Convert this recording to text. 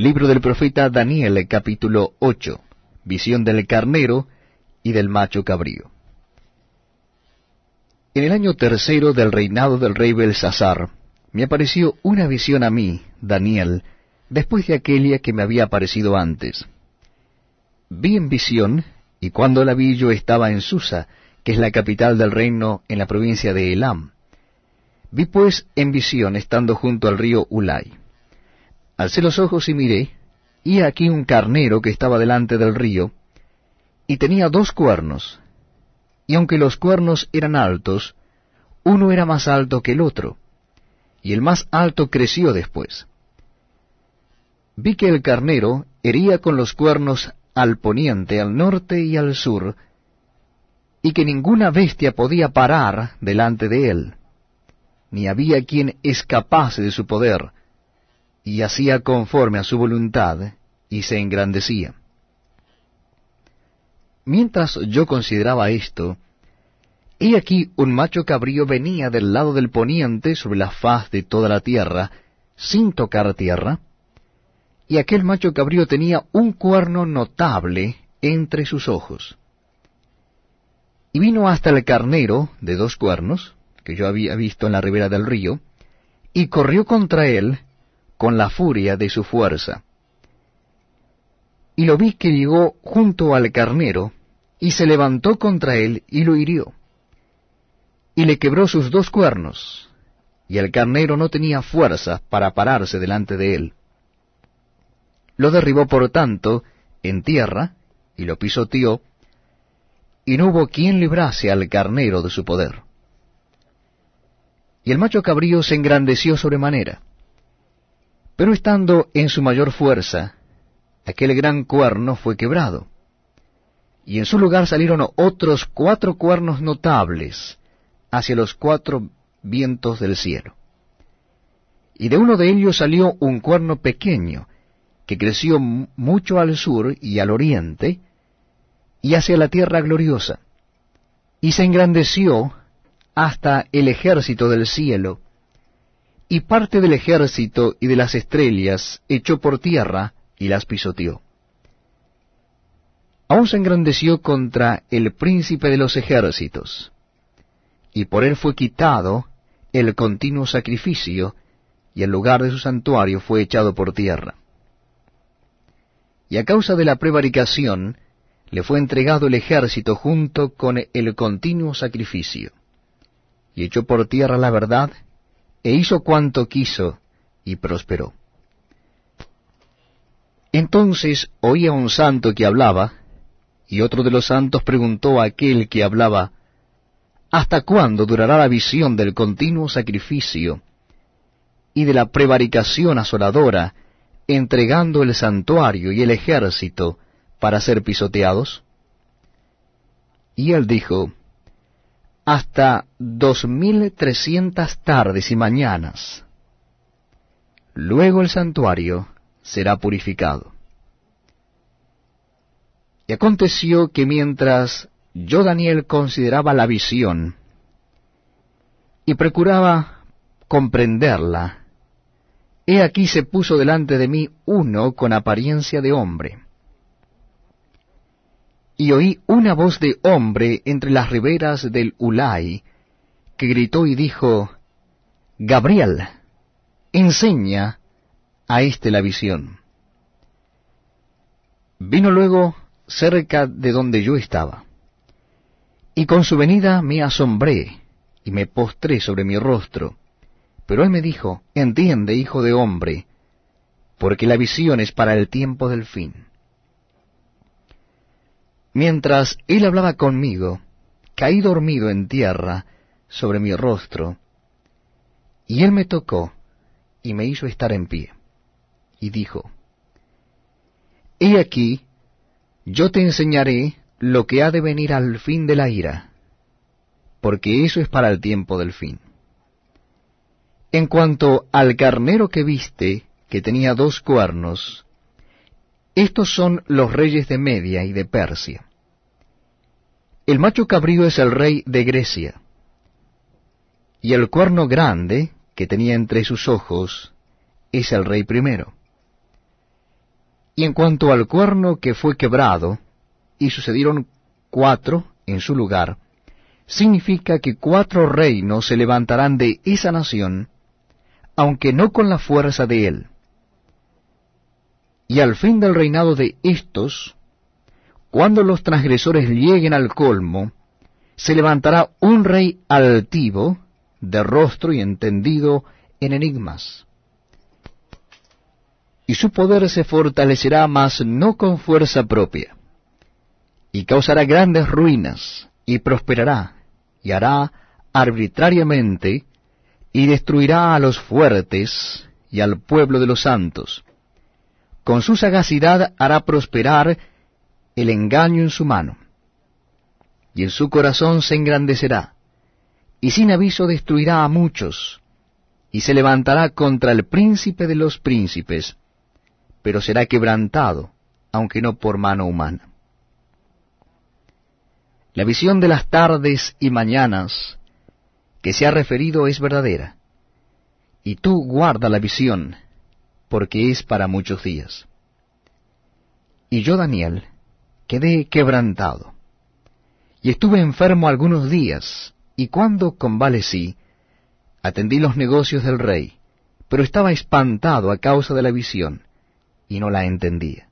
Libro del profeta Daniel, capítulo 8. Visión del carnero y del macho cabrío. En el año tercero del reinado del rey Belsasar, me apareció una visión a mí, Daniel, después de aquella que me había aparecido antes. Vi en visión, y cuando la vi yo estaba en Susa, que es la capital del reino en la provincia de Elam. Vi pues en visión estando junto al río Ulai. Alcé los ojos y miré, y aquí un carnero que estaba delante del río, y tenía dos cuernos, y aunque los cuernos eran altos, uno era más alto que el otro, y el más alto creció después. Vi que el carnero hería con los cuernos al poniente, al norte y al sur, y que ninguna bestia podía parar delante de él, ni había quien escapase de su poder, y hacía conforme a su voluntad, y se engrandecía. Mientras yo consideraba esto, he aquí un macho cabrío venía del lado del poniente sobre la faz de toda la tierra, sin tocar tierra, y aquel macho cabrío tenía un cuerno notable entre sus ojos. Y vino hasta el carnero de dos cuernos, que yo había visto en la ribera del río, y corrió contra él, con la furia de su fuerza. Y lo vi que llegó junto al carnero, y se levantó contra él y lo hirió. Y le quebró sus dos cuernos, y el carnero no tenía fuerza para pararse delante de él. Lo derribó por tanto en tierra, y lo pisoteó, y no hubo quien librase al carnero de su poder. Y el macho cabrío se engrandeció sobremanera, pero estando en su mayor fuerza, aquel gran cuerno fue quebrado, y en su lugar salieron otros cuatro cuernos notables hacia los cuatro vientos del cielo. Y de uno de ellos salió un cuerno pequeño, que creció mucho al sur y al oriente, y hacia la tierra gloriosa, y se engrandeció hasta el ejército del cielo, y parte del ejército y de las estrellas echó por tierra y las pisoteó. Aún se engrandeció contra el príncipe de los ejércitos, y por él fue quitado el continuo sacrificio, y el lugar de su santuario fue echado por tierra. Y a causa de la prevaricación, le fue entregado el ejército junto con el continuo sacrificio, y echó por tierra la verdad e hizo cuanto quiso, y prosperó. Entonces oía un santo que hablaba, y otro de los santos preguntó a aquel que hablaba, ¿Hasta cuándo durará la visión del continuo sacrificio y de la prevaricación asoladora, entregando el santuario y el ejército para ser pisoteados? Y él dijo, hasta dos mil trescientas tardes y mañanas. Luego el santuario será purificado. Y aconteció que mientras yo Daniel consideraba la visión y procuraba comprenderla, he aquí se puso delante de mí uno con apariencia de hombre y oí una voz de hombre entre las riberas del Ulai, que gritó y dijo, Gabriel, enseña a éste la visión. Vino luego cerca de donde yo estaba, y con su venida me asombré, y me postré sobre mi rostro. Pero él me dijo, entiende, hijo de hombre, porque la visión es para el tiempo del fin. Mientras él hablaba conmigo, caí dormido en tierra sobre mi rostro, y él me tocó y me hizo estar en pie, y dijo, He aquí, yo te enseñaré lo que ha de venir al fin de la ira, porque eso es para el tiempo del fin. En cuanto al carnero que viste, que tenía dos cuernos, estos son los reyes de Media y de Persia. El macho cabrío es el rey de Grecia, y el cuerno grande que tenía entre sus ojos es el rey primero. Y en cuanto al cuerno que fue quebrado, y sucedieron cuatro en su lugar, significa que cuatro reinos se levantarán de esa nación, aunque no con la fuerza de él. Y al fin del reinado de estos, cuando los transgresores lleguen al colmo, se levantará un rey altivo, de rostro y entendido en enigmas. Y su poder se fortalecerá, mas no con fuerza propia, y causará grandes ruinas, y prosperará, y hará arbitrariamente, y destruirá a los fuertes y al pueblo de los santos. Con su sagacidad hará prosperar el engaño en su mano, y en su corazón se engrandecerá, y sin aviso destruirá a muchos, y se levantará contra el príncipe de los príncipes, pero será quebrantado, aunque no por mano humana. La visión de las tardes y mañanas que se ha referido es verdadera, y tú guarda la visión, porque es para muchos días. Y yo, Daniel, quedé quebrantado. Y estuve enfermo algunos días, y cuando convalecí, atendí los negocios del rey, pero estaba espantado a causa de la visión, y no la entendía.